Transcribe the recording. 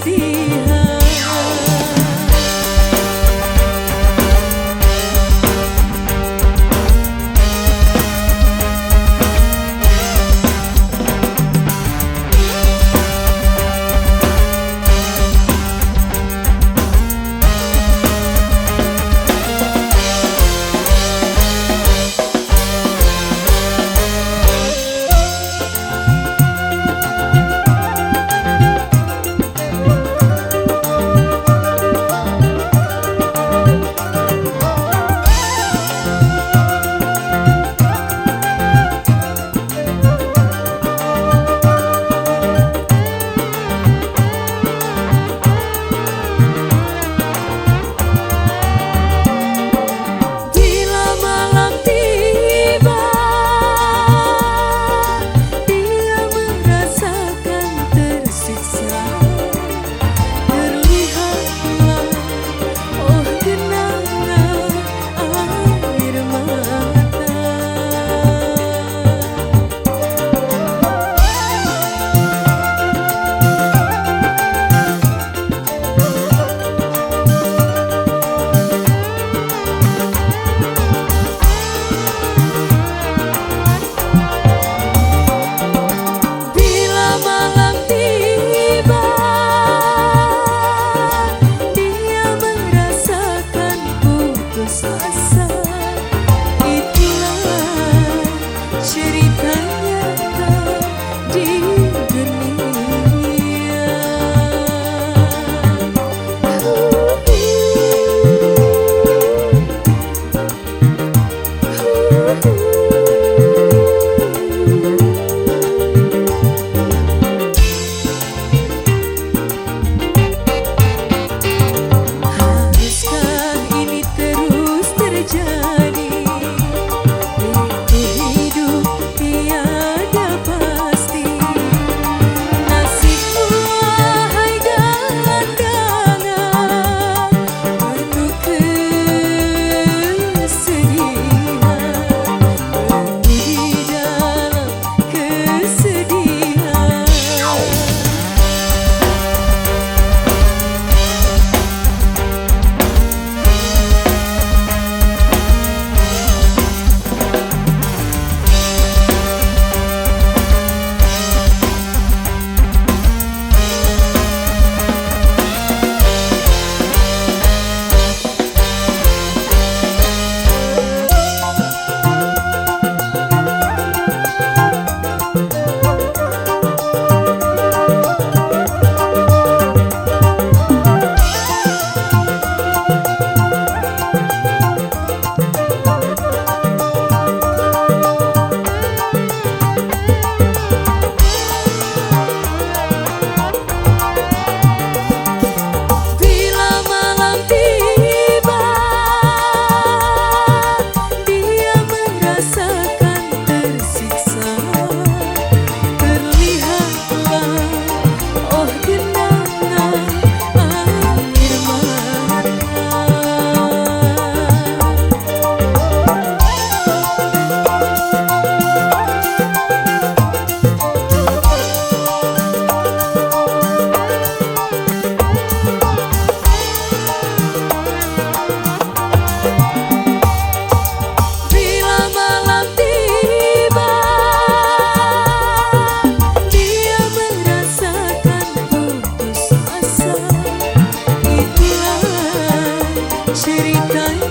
sevdiğim cerita